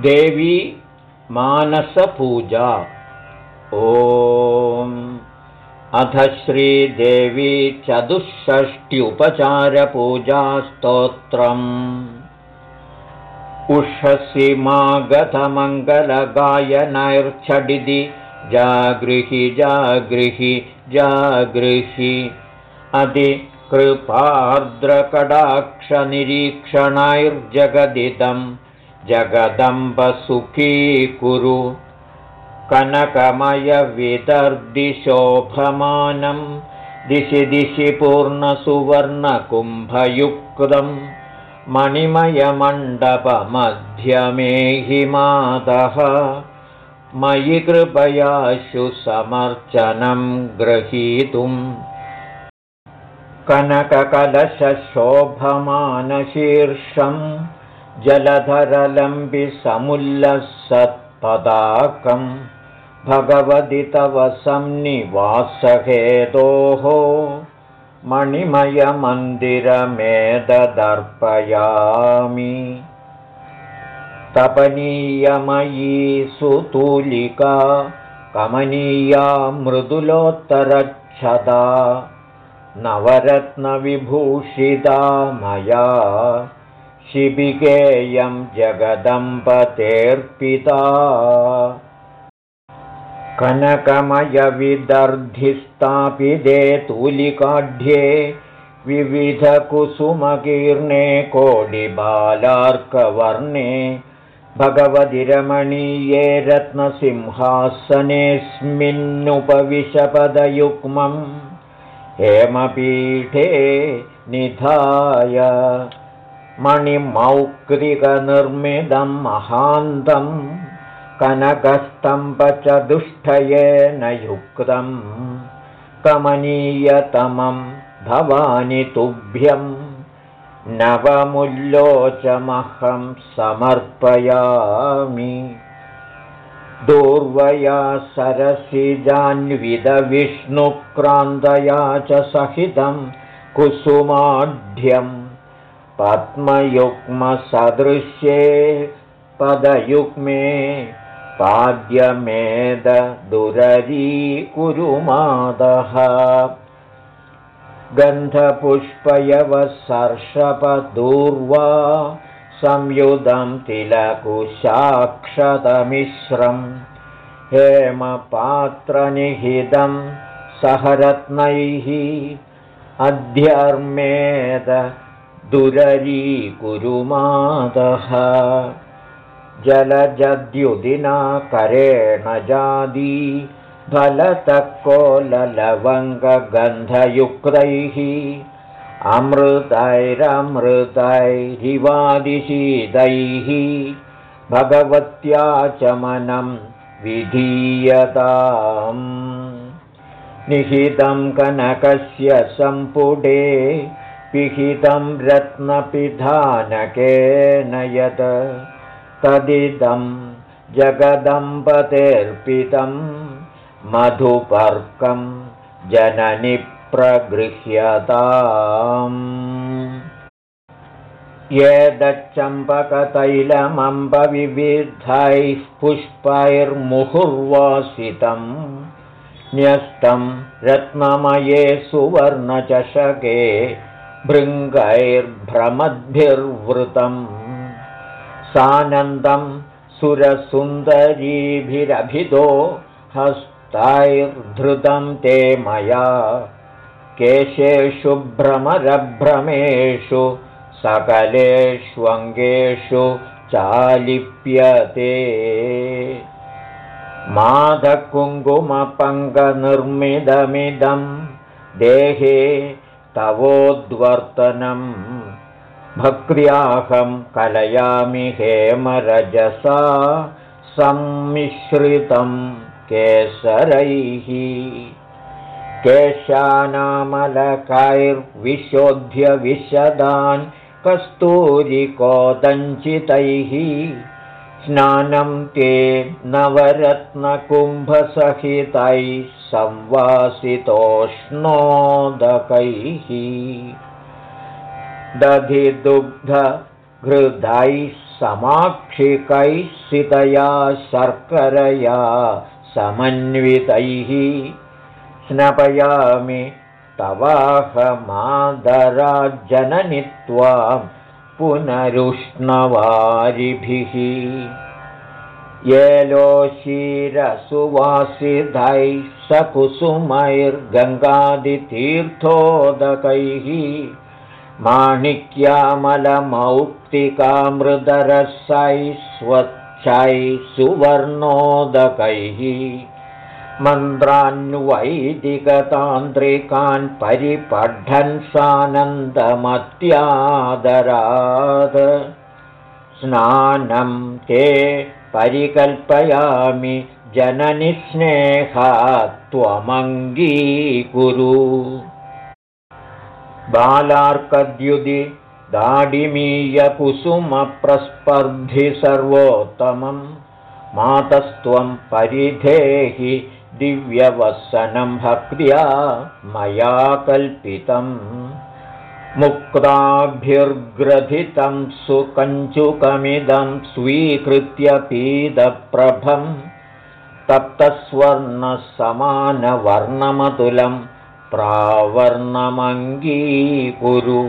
देवी मानसपूजा। ॐ अथ श्रीदेवी चतुष्षष्ट्युपचारपूजास्तोत्रम् उषसि मागधमङ्गलगायनैर्छडिदि जागृहि जागृहि जागृहि। अधिकृपार्द्रकडाक्षनिरीक्षणैर्जगदिदम् जगदम्बसुखीकुरु कनकमयविदर्दिशोभमानं दिशि दिशि पूर्णसुवर्णकुम्भयुक्तम् मणिमयमण्डपमध्यमे हि मातः मयि कृपयाशु समर्चनं ग्रहीतुम्। कनककलशोभमानशीर्षम् जलधरलम्बिसमुल्लसत्पदाकम्। भगवदि तव सन्निवासहेतोः मणिमयमन्दिरमेददर्पयामि तपनीयमयी सुतूलिका कमनीया मृदुलोत्तरच्छदा। नवरत्नविभूषिता मया शिबिकेयं जगदम्बतेऽर्पिता। कनकमयविदर्धिस्थापिते तूलिकाढ्ये विविधकुसुमकीर्णे कोडिबालार्कवर्णे भगवतिरमणीये रत्नसिंहासनेऽस्मिन्नुपविशपदयुग्मम् हेमपीठे निधाय मणिमौक्तिकनिर्मिदं महान्तं कनकस्तम्भचतुष्टयेन युक्तं कमनीयतमं भवानि तुभ्यं नवमुल्लोचमहं समर्पयामि। दूर्वया सरसिजान्विदविष्णुक्रान्तया च सहितं कुसुमाढ्यम् पद्मयुग्मसदृश्ये पदयुग्मे पाद्यमेदुररीकुरुमादः गन्धपुष्पयवसर्षपदूर्वा संयुधं तिलकुशाक्षतमिश्रम् हेमपात्रनिहितं सहरत्नैः अध्यर्मेद दुररीकुरुमादः जलजद्युदिनाकरेण जादी फलतकोललवङ्गगन्धयुक्तैः अमृतैरमृतैरिवादिशीतैः भगवत्या चमनं विधीयताम्। निहितं कनकस्य सम्पुटे पिहितं रत्नपिधानकेन यत् तदिदं जगदम्बतेऽर्पितं मधुपर्कं जननि प्रगृह्यताम्। एतच्चम्पकतैलमम्बविविधैः पुष्पैर्मुहुर्वासितं न्यस्तं रत्नमये सुवर्णचषके भृङ्गैर्भ्रमद्भिर्वृतम्। सानन्दं सुरसुन्दरीभिरभिदो हस्तैर्धृतं ते मया। केशेषु भ्रमरभ्रमेषु सकलेष्वङ्गेषु चालिप्यते। माधकुङ्कुमपङ्गनिर्मिदमिदं देहे तवोद्वर्तनम्। भक्त्याहं कलयामि हेमरजसा सम्मिश्रितं केसरैः। केशानामलकैर्विशोध्य विशदान् कस्तूरिकोदञ्चितैः स्नानं ते नवरत्नकुम्भसहितैः संवासितोष्णोदकैः। दधिदुग्धघृदैः समाक्षिकैः सितया शर्करया समन्वितैः। स्नपयामि तवाहमादराज्जननि त्वां पुनरुष्णवारिभिः। येलोशीरसुवासिधैः सकुसुमैर्गङ्गादितीर्थोदकैः। माणिक्यामलमौक्तिकामृदरसैः स्वच्छैः सुवर्णोदकैः मन्त्रान्वैदिकतान्त्रिकान् परिपठन् सानन्दमत्यादरात्। स्नानं ते परिकल्पयामि जननिस्नेहा त्वमङ्गीकुरु। बालार्कद्युदि दाडिमीयकुसुमप्रस्पर्धि सर्वोत्तमं मातस्त्वं परिधेहि दिव्यवसनं भक्त्या मया कल्पितम् मुक्ताभिर्ग्रथितं सुकञ्चुकमिदं स्वीकृत्य पीदप्रभं। तप्तस्वर्णसमानवर्णमतुलं प्रावर्णमङ्गीकुरु।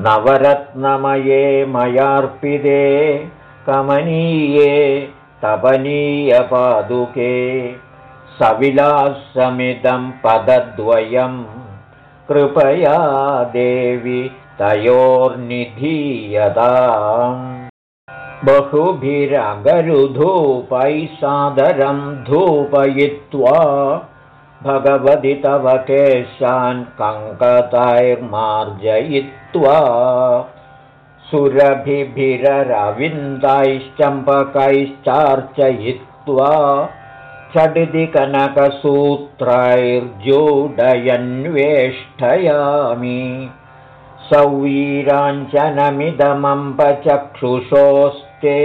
नवरत्नमये मयार्पिते कमनीये तपनीयपादुके सविलासमिदं पदद्वयम् कृपया देवि तयोर्निधीयताम् बहुभिरगरुधूपैः सादरं धूपयित्वा भगवति तव केशान् कङ्कतैर्मार्जयित्वा सुरभिभिररविन्दैश्चम्पकैश्चार्चयित्वा झटिति कनकसूत्रैर्जोडयन्वेष्टयामि सौवीराञ्जनमिदमम्बचक्षुषोस्ते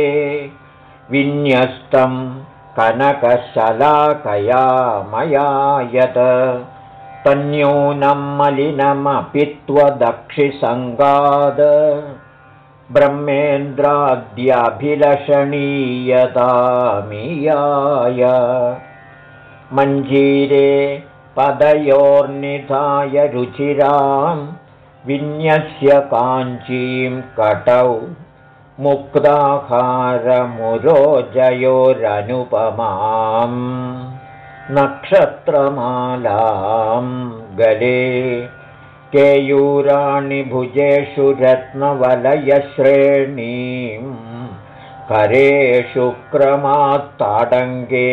विन्यस्तं कनकशलाकया मया यत् तन्यूनं मलिनमपि त्वदक्षिसङ्गाद ब्रह्मेन्द्राद्याभिलषणीयतामियाय। मञ्जीरे पदयोर्निधाय रुचिरां विन्यस्य काञ्चीं कटौ मुक्ताहारमुरोजयोरनुपमाम् नक्षत्रमालां गले केयूराणि भुजेषु रत्नवलयश्रेणीं करेषु क्रमात्ताडङ्गे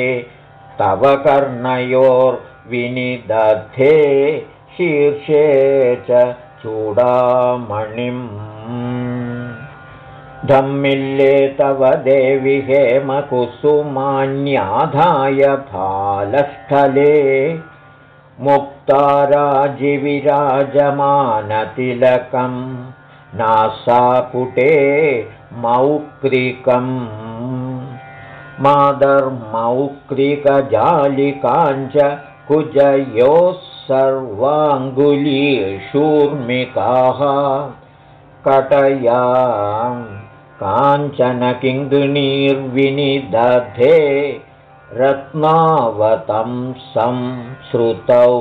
तव कर्णयोर्विनिदधे शीर्षे च चूडामणिम्। धम्मिल्ले तव देवि हेमकुसुमान्याधाय फालस्थले मुक्ताराजिविराजमानतिलकं नासापुटे मौक्रिकम् मादर्मौक्रिकजालिकाञ्च कुजयोः सर्वाङ्गुलीषूर्मिकाः कटयां काञ्चनकिङ्गिणीर्विनिदधे रत्नावतं श्रुतौ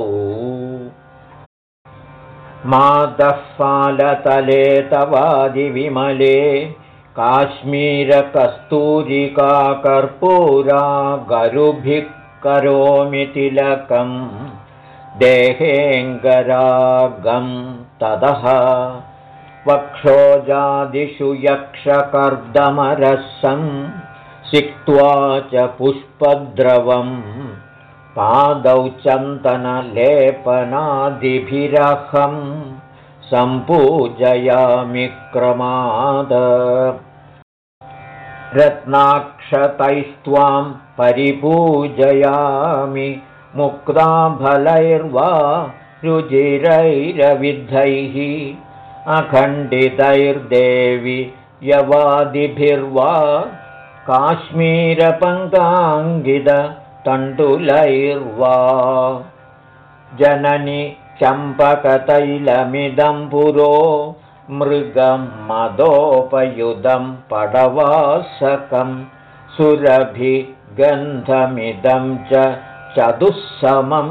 मादःफालतले तवादिविमले काश्मीरकस्तूरिका कर्पूरा गरुभिः करोमि तिलकं देहेऽङ्गरागं ततः वक्षोजादिषु यक्षकर्दमरसम् सिक्त्वा च पुष्पद्रवं। पादौ चन्दनलेपनादिभिरहं सम्पूजयामि क्रमाद। रत्नाक्षतैस्त्वां परिपूजयामि मुक्ताफलैर्वा रुजिरैरविद्धैः अखण्डितैर्देवि यवादिभिर्वा काश्मीरपङ्काङ्गितण्डुलैर्वा जननि चम्पकतैलमिदं पुरो मृगं मदोपयुधं पडवासकं। सुरभिगन्धमिदं च चतुःसमं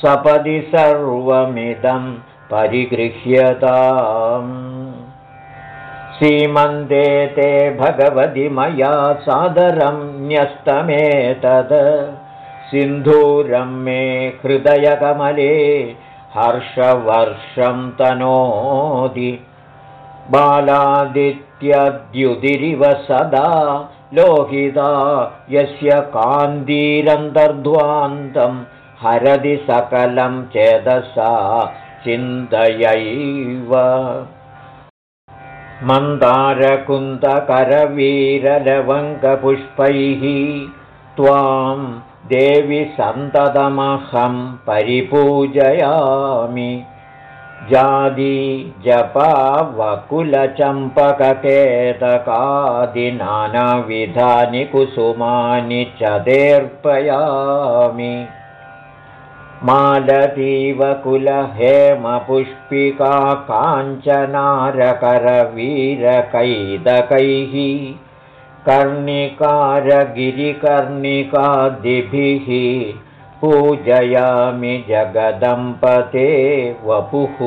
सपदि सर्वमिदं परिगृह्यताम् सीमन्ते ते भगवति मया सादरं न्यस्तमेतद सिन्धूरं मे हृदयकमले हर्षवर्षं तनोति। बालादित्यद्युदिरिव सदा लोहिता यस्य कान्तीरन्तर्ध्वान्तं हरदि सकलं चेदसा चिन्तयैव मन्दारकुन्दकरवीरलवङ्कपुष्पैः त्वां देवि सन्ततमहं परिपूजयामि। जादी जपावकुलचम्पककेतकादिनानाविधानि कुसुमानि च देर्पयामि मालतीवकुलहेमपुष्पिका काञ्चनारकरवीरकैदकैः कर्णिकारगिरिकर्णिकादिभिः पूजयामि जगदम्पते वपुः।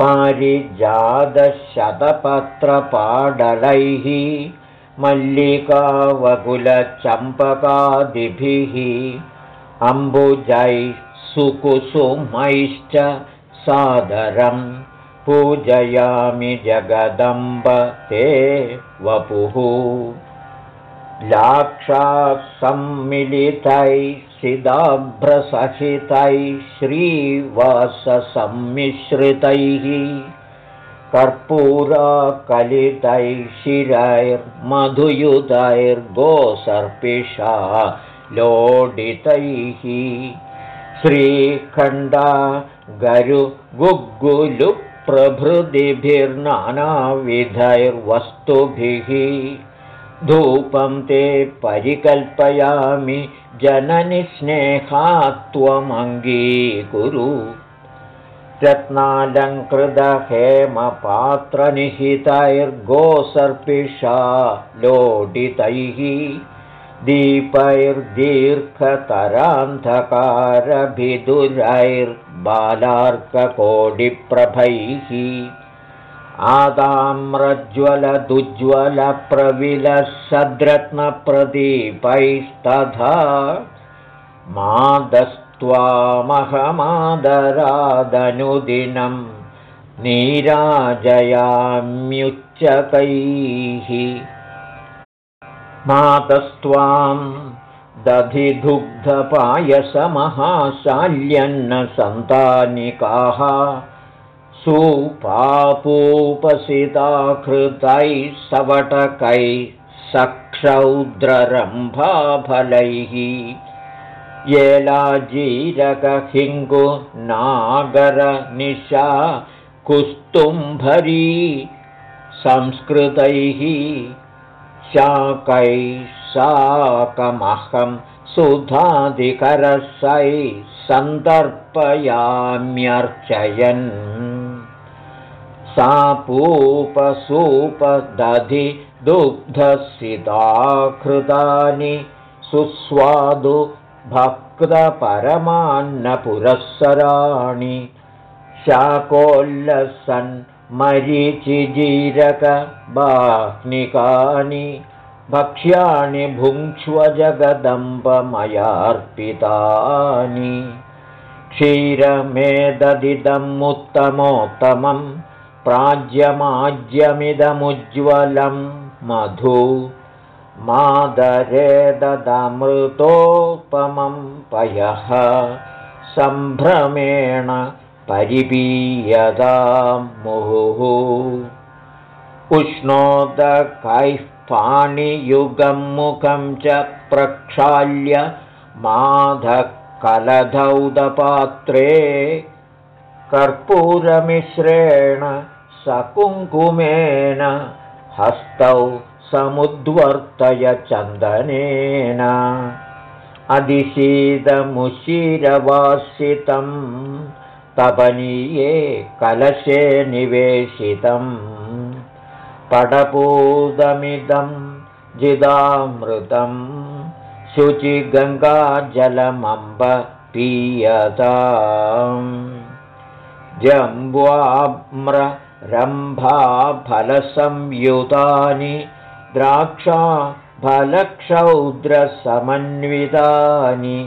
पारिजातशतपत्रपाडलैः मल्लिकावकुलचम्पकादिभिः अम्बुजैः सुकुसुमैश्च सादरं पूजयामि जगदम्ब ते वपुः। लाक्षासम्मिलितैः सिदाभ्रसहितैः श्रीवाससम्मिश्रितैः कर्पूराकलितैः शिरैर्मधुयुतैर्गोसर्पिषा लोडितैः। श्रीखण्डा गरुगुग्गुलुप्रभृतिभिर्नानाविधैर्वस्तुभिः धूपं ते परिकल्पयामि जननि स्नेहात्वमङ्गीकुरु। रत्नालङ्कृतहेमपात्रनिहितैर्गोसर्पिषा लोडितैः दीपैर्दीर्घतरान्धकारभिदुरैर्बालार्ककोटिप्रभैः आदाम्रज्वलदुज्ज्वलप्रविलः सद्रत्नप्रदीपैस्तथा मादस्त्वामहमादरादनुदिनं नीराजयाम्युच्चकैः मातस्त्वां दधिदुग्धपायसमहाशाल्यन्नसन्तानिकाः सुपापूपसिताकृतैः सवटकैः सक्षौद्ररम्भाफलैः येलाजीरकहिङ्गुनागरनिशा कुस्तुम्भरी संस्कृतैः शाकैः साकमहं सुधाधिकरसै सन्दर्पयाम्यर्चयन्। सापूपसूपदधि दुग्धसिताकृतानि सुस्वादु भक्तपरमान्नपुरःसराणि शाकोल्लसन् मरीचिजीरकबाह्निकानि भक्ष्याणि भुङ्क्ष्वजगदम्बमयार्पितानि क्षीरमेददिदम् उत्तमोत्तमं प्राज्यमाज्यमिदमुज्ज्वलं मधु। मादरेदमृतोपमं पयः सम्भ्रमेण परिपीयतां मुहुः। उष्णोदकैः पाणियुगं मुखं च प्रक्षाल्य माधकलधौदपात्रे कर्पूरमिश्रेण सकुङ्कुमेन हस्तौ समुद्वर्तय चन्दनेन। अधिशीतमुशिरवासितं तपनीये कलशे निवेशितम्। पडपूदमिदं जिदामृतम्। शुचिगङ्गाजलमम्ब पीयता। जम्ब्वाम्ररम्भाफलसंयुतानि द्राक्षा फलक्षौद्रसमन्वितानि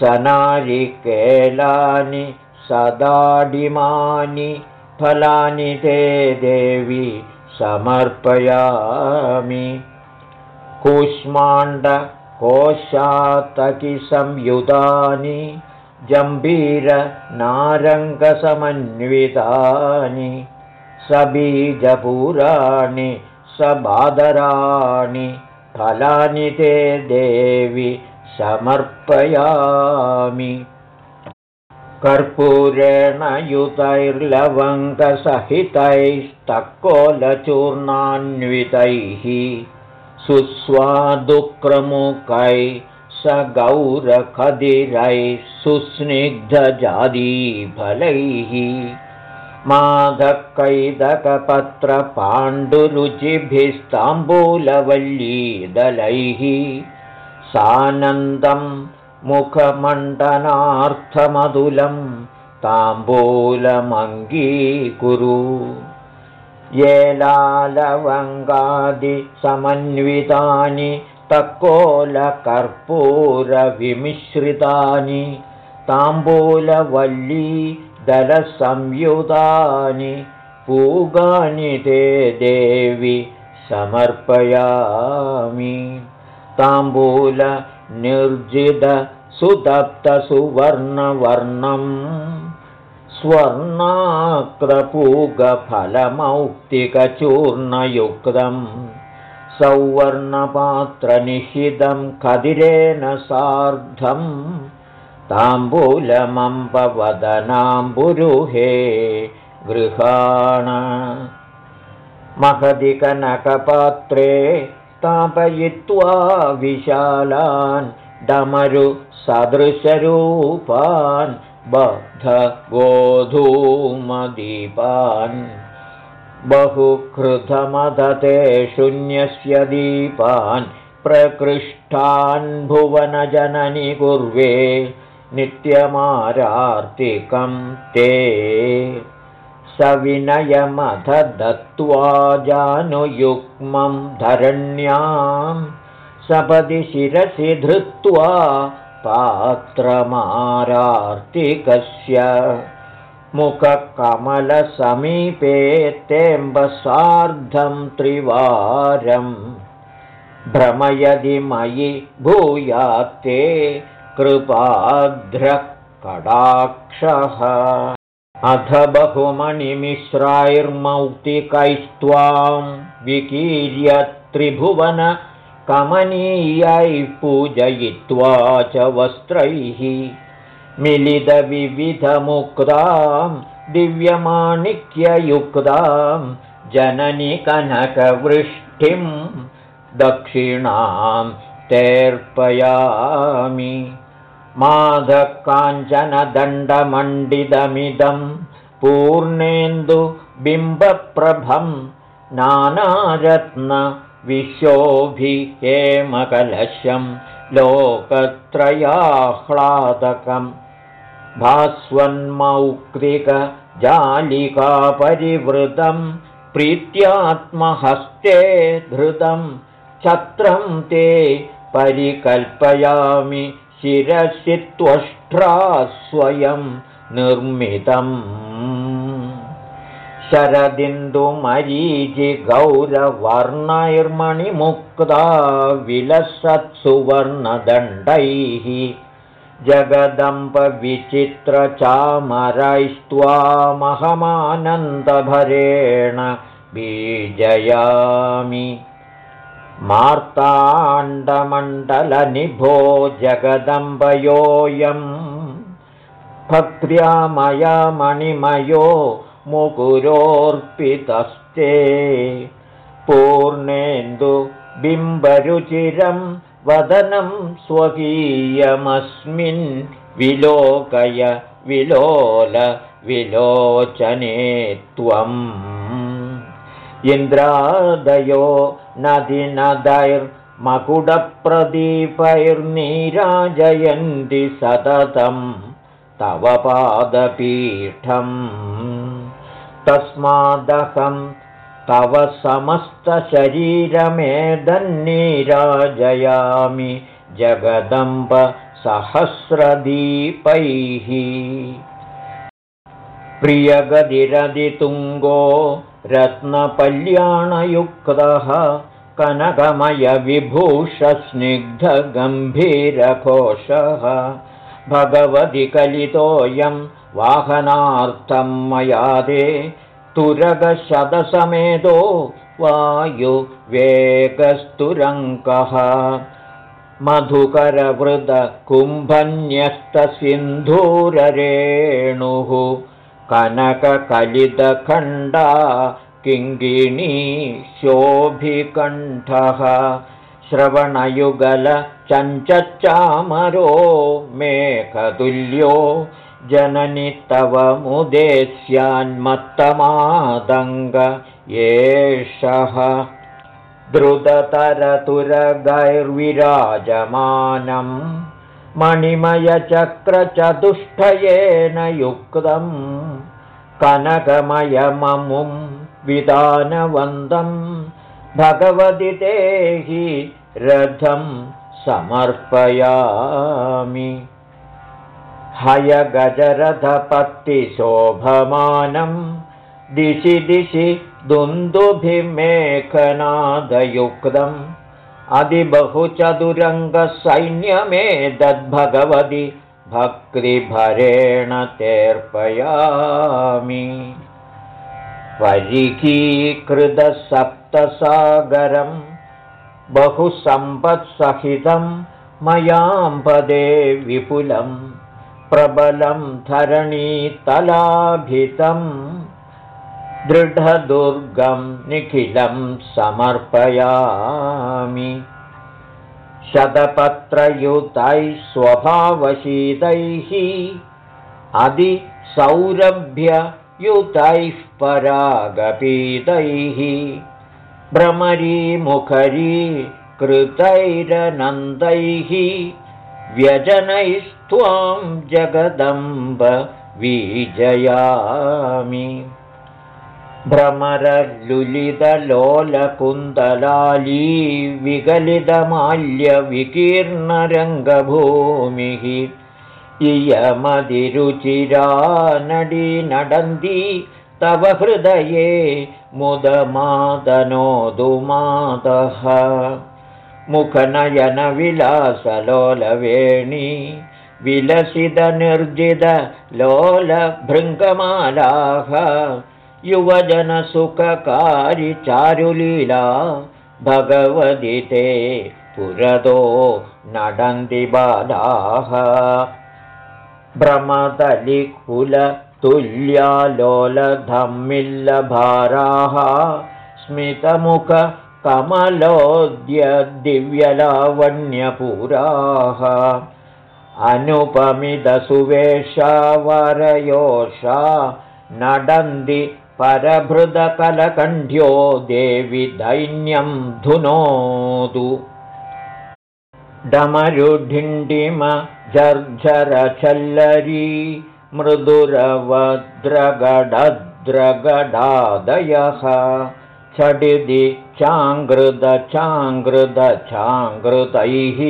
सनारिकेलानि सदाडिमानि फलानि ते देवि समर्पयामि। कूष्माण्डकोशातकिसंयुतानि जम्बीरनारङ्गसमन्वितानि सबीजपुराणि सबादराणि फलानि ते देवि समर्पयामि कर्पूरेण युतैर्लवङ्गसहितैस्तक्कोलचूर्णान्वितैः सुस्वादुक्रमुकै स गौरखदिरैः सुस्निग्धजादीफलैः माधकैदकपत्रपाण्डुरुचिभिस्ताम्बूलवल्लीदलैः सानन्दं मुखमण्डनार्थमधुलं ताम्बूलमङ्गीकुरु। ये लालवङ्गादिसमन्वितानि तक्कोलकर्पूरविमिश्रितानि ताम्बूलवल्ली दलसंयुतानि पूगानि ते देवि समर्पयामि ताम्बूलनिर्जितसुतप्तसुवर्णवर्णम् स्वर्णाक्रपूगफलमौक्तिकचूर्णयुक्तं सौवर्णपात्रनिषिदं खदिरेण सार्धम् ताम्बूलमम्बवदनाम्बुरुहे गृहाण महदिकनकपात्रे स्थापयित्वा विशालान् डमरुसदृशरूपान् बद्धगोधूमदीपान्। बहुकृतमदते शून्यस्य दीपान् प्रकृष्टान् भुवनजननि कुर्वे नित्यमारार्तिकं ते सविनयमथ दत्त्वा जानुयुग्मं धरण्यां सपदि शिरसि धृत्वा पात्रमारार्तिकस्य मुखकमलसमीपे तेऽम्बसार्धं त्रिवारं भ्रमयदि मयि भूयात्ते कृपाध्रकडाक्षः अथ बहुमणिमिश्राैर्मौक्तिकैस्त्वां विकीर्य त्रिभुवन कमनीयैः पूजयित्वा च वस्त्रैः मिलितविविधमुक्तां दिव्यमाणिक्ययुक्तां जननि कनकवृष्टिं दक्षिणां तेऽर्पयामि माधकाञ्चनदण्डमण्डितमिदं पूर्णेन्दुबिम्बप्रभं नानारत्नविशोभिहेमकलशं लोकत्रयाह्लादकं भास्वन्मौक्तिकजालिकापरिवृतं प्रीत्यात्महस्ते धृतं छत्रं ते परिकल्पयामि शिरसि त्वष्ट्रा स्वयं निर्मितम्। शरदिन्दुमरीचिगौरवर्णैर्मणिमुक्ता विलसत्सुवर्णदण्डैः। जगदम्बविचित्रचामरैस्त्वामहमानन्दभरेण बीजयामि मार्ताण्डमण्डलनिभो मया मणिमयो मुकुरोऽर्पितस्ते। पूर्णेन्दुबिम्बरुचिरं वदनं स्वकीयमस्मिन् विलोकय विलोल विलोचने त्वम् इन्द्रादयो नदीनदैर्मकुडप्रदीपैर्नीराजयन्ति सततं तव पादपीठम्। तस्मादहं तव समस्तशरीरमेदन्नीराजयामि जगदम्ब सहस्रदीपैः। प्रियगदिरदितुङ्गो रत्नपल्याणयुक्तः कनकमयविभूषस्निग्धगम्भीरकोशः भगवति कलितोऽयं वाहनार्थं मयादे तुरगशतसमेतो वायुवेगस्तुरङ्कः। मधुकरवृदकुम्भन्यस्तसिन्धूररेणुः कनककलितखण्डा किङ्गिणी शोभिकण्ठः श्रवणयुगलचञ्चच्चामरो मेघतुल्यो जननि तव मुदेस्यान्मत्तमादङ्ग एषः। द्रुततरतुरगैर्विराजमानं मणिमयचक्रचतुष्टयेन युक्तं कनकमयममुं विधानवन्दं भगवति ते हि रथं समर्पयामि। हयगजरथपत्तिशोभमानं दिशि दिशि दुन्दुभिमेखनादयुक्तम्। अधिबहुचतुरङ्गसैन्यमेतद्भगवति भक्तिभरेण तेऽर्पयामि परिकीकृतसप्तसागरं बहुसम्पत्सहितं मयाम्पदे विपुलं प्रबलं धरणीतलाभितम् दृढदुर्गं निखिलं समर्पयामि शतपत्रयुतैः स्वभावशीतैः अधिसौरभ्ययुतैः परागपीतैः भ्रमरीमुखरी कृतैरनन्दैः व्यजनैस्त्वां जगदम्ब विजयामि भ्रमरलुलितलोलकुन्दलाली विगलितमाल्यविकीर्णरङ्गभूमिः इयमधिरुचिरा नडी नडन्ती तव हृदये मुदमादनोदुमादः मुखनयनविलासलोलवेणी विलसितनिर्जितलोलभृङ्गमालाः युवजनसुखकारिचारुलीला भगवदि ते पुरतो नडन्ति बालाः भ्रमदलिकुलतुल्यालोलधम्मिल्लभाराः स्मितमुखकमलोद्यदिव्यलावण्यपुराः। अनुपमिदसुवेशा वरयोषा नडन्ति परभृदकलकण्ठ्यो देवि दैन्यं धुनोतु। डमरुढिण्डिम जर्झरचल्लरी मृदुरवद्रगडद्रगडादयः छडिदि चाङ्कृदचाङ्कृदचाङ्कृतैः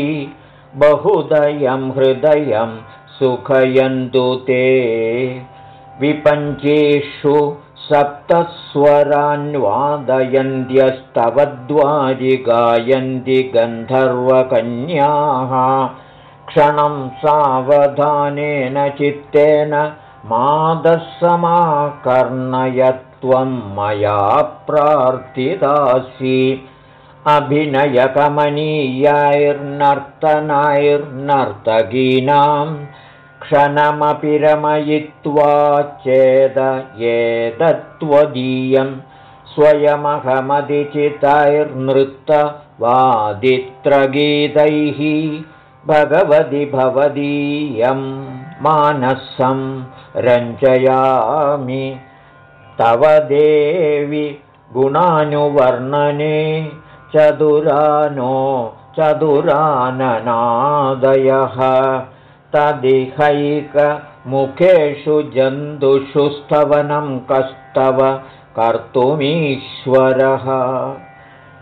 बहुदयं हृदयं सुखयन्तु ते। विपञ्चेषु सप्तस्वरान्वादयन्त्यस्तवद्वारि गायन्ति गन्धर्वकन्याः। क्षणं सावधानेन चित्तेन मादस्समाकर्णयत्वं मया प्रार्थितासि। अभिनयकमनीयैर्नर्तनैर्नर्तकीनाम् क्षणमपि रमयित्वा चेद एतत्त्वदीयं स्वयमहमधिचितैर्नृत्तवादित्रगीतैः भगवति भवदीयं मानसं रञ्जयामि। तव देवि गुणानुवर्णने चतुरानो चतुराननादयः तदिहैकमुखेषु जन्तुषु स्तवनं कस्तव कर्तुमीश्वरः।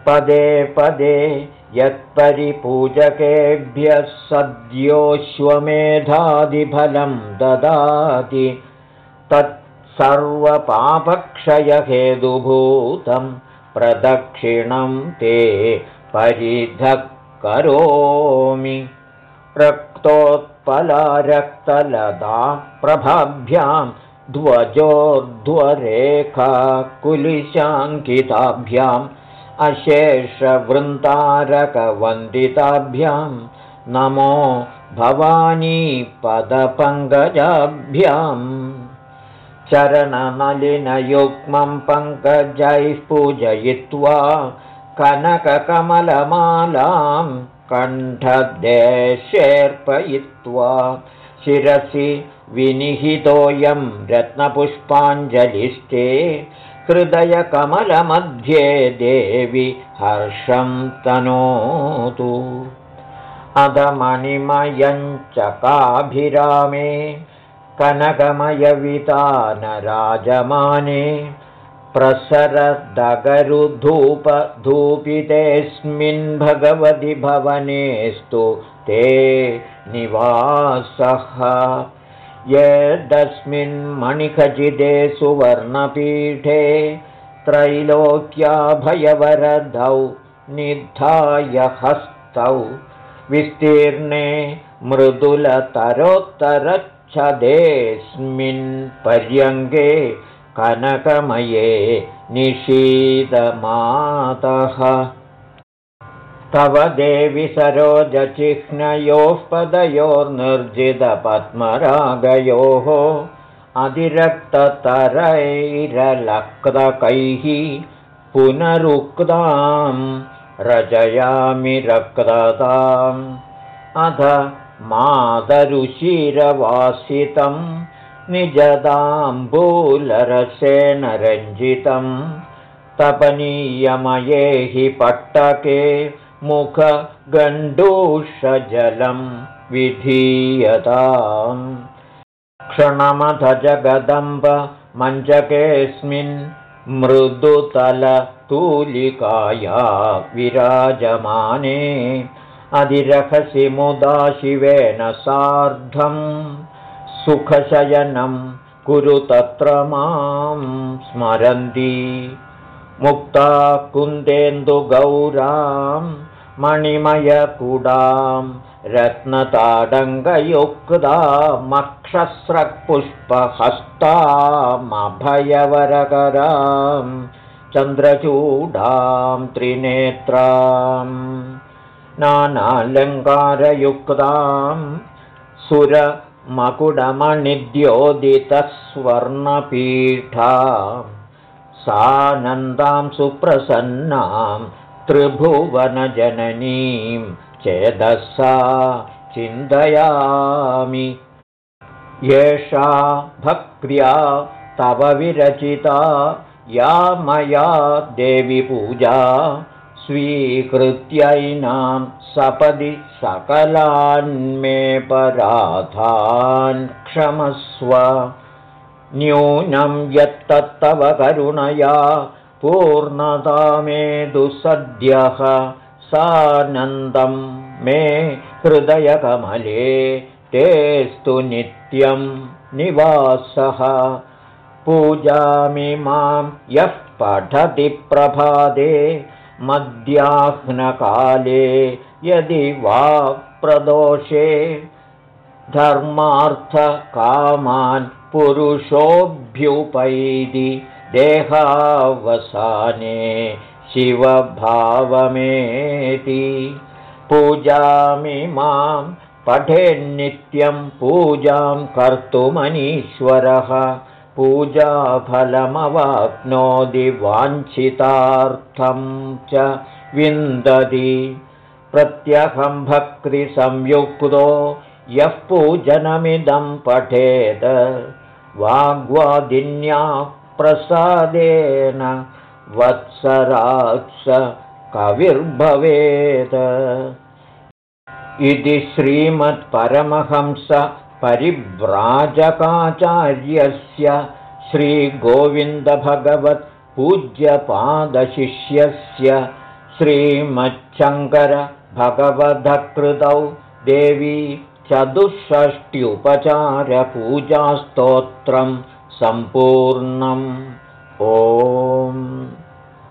पदे पदे यत्परिपूजकेभ्यः सद्योऽश्वमेधादिफलं ददाति। तत्सर्वपापक्षयहेतुभूतं प्रदक्षिणं ते परिधः करोमि। रक्तोत्पला रक्तलता प्रभाभ्यां ध्वजोर्ध्वरेखा कुलिशाङ्किताभ्याम् अशेषवृन्तारकवन्दिताभ्यां नमो भवानीपदपङ्कजाभ्याम् चरणनलिनयुग्मं पङ्कजैः पूजयित्वा कनककमलमालां कण्ठदेशेऽर्पयित्वा शिरसि विनिहितोऽयं रत्नपुष्पाञ्जलिष्टे हृदयकमलमध्ये देवि हर्षं तनोतु। अधमणिमयञ्चकाभिरामे कनकमयवितानराजमाने प्रसरदगरुधूपधूपितेऽस्मिन् भगवति भवनेस्तु ते निवासः। यदस्मिन्मणिखचिते सुवर्णपीठे त्रैलोक्याभयवरधौ निधाय हस्तौ विस्तीर्णे मृदुलतरोत्तरच्छदेऽस्मिन् पर्यङ्गे कनकमये निषीदमातः। तव देवि सरोजचिह्नयोः पदयोर्निर्जितपद्मरागयोः अधिरक्ततरैरलक्तकैः पुनरुक्तां रचयामि रक्तताम्। अध मातरुशिरवासितं निजदाम्बूलरसेन रञ्जितं तपनीयमये हि पट्टके मुखगण्डूषजलं विधीयताम्। क्षणमथ जगदम्ब मञ्चकेऽस्मिन् मृदुतलतूलिकाया विराजमाने। अधिरहसि मुदा शिवेन सार्धं सुखशयनं कुरु तत्र मां स्मरन्ति। मुक्ता कुन्देन्दुगौरां मणिमयकुडां रत्नताडङ्गयुक्तामक्षस्रक्पुष्पहस्तामभयवरकरां चन्द्रचूडां त्रिनेत्रां नानालङ्कारयुक्तां सुरमकुडमणिद्योदितस्वर्णपीठा सानन्दां सुप्रसन्नां त्रिभुवनजननीं चेदसा चिन्तयामि। येषा भक्र्या तव विरचिता या मया देवि पूजा स्वीकृत्यैनां सपदि सकलान्मे पराधान् क्षमस्व। न्यूनं यत्तत्तव करुणया पूर्णतामेदु सद्यः सानन्दं मे हृदयकमले तेस्तु नित्यं निवासः। पूजामि मां यः पठति प्रभादे मध्याह्नकाले यदि वा प्रदोषे धर्मार्थकामान् पुरुषोऽभ्युपैति देहावसाने शिवभावमेति पूजामि मां पठेन्नित्यं पूजां कर्तुमनीश्वरः पूजाफलमवाप्नोति वाञ्छितार्थं च विन्दति। प्रत्यहं भक्तिसंयुक्तो यः पूजनमिदं पठेद वाग्वादिन्या प्रसादेन वत्सरात्स कविर्भवेत्। इति श्रीमत्परमहंस परिव्राजकाचार्यस्य श्रीगोविन्दभगवत्पूज्यपादशिष्यस्य श्रीमच्छङ्करभगवधकृतौ देवी चतुष्षष्ट्युपचारपूजास्तोत्रं सम्पूर्णम्। ओम्